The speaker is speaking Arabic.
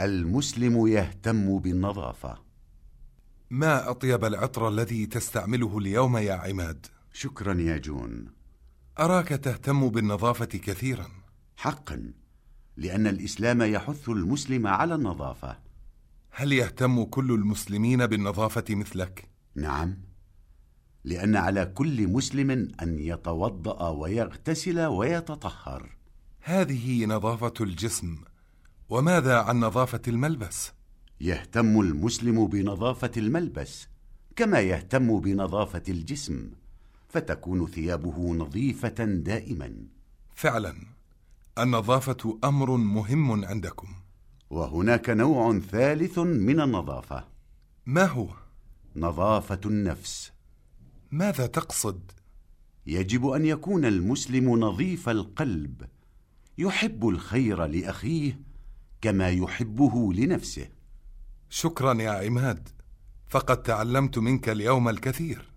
المسلم يهتم بالنظافة. ما أطيب العطر الذي تستعمله اليوم يا عماد؟ شكرا يا جون. أراك تهتم بالنظافة كثيرا. حقا لأن الإسلام يحث المسلم على النظافة. هل يهتم كل المسلمين بالنظافة مثلك؟ نعم لأن على كل مسلم أن يتوضأ ويغتسل ويتطهر. هذه نظافة الجسم وماذا عن نظافة الملبس؟ يهتم المسلم بنظافة الملبس كما يهتم بنظافة الجسم فتكون ثيابه نظيفة دائما فعلا النظافة أمر مهم عندكم وهناك نوع ثالث من النظافة ما هو؟ نظافة النفس ماذا تقصد؟ يجب أن يكون المسلم نظيف القلب يحب الخير لأخيه كما يحبه لنفسه. شكرا يا عماد فقد تعلمت منك اليوم الكثير.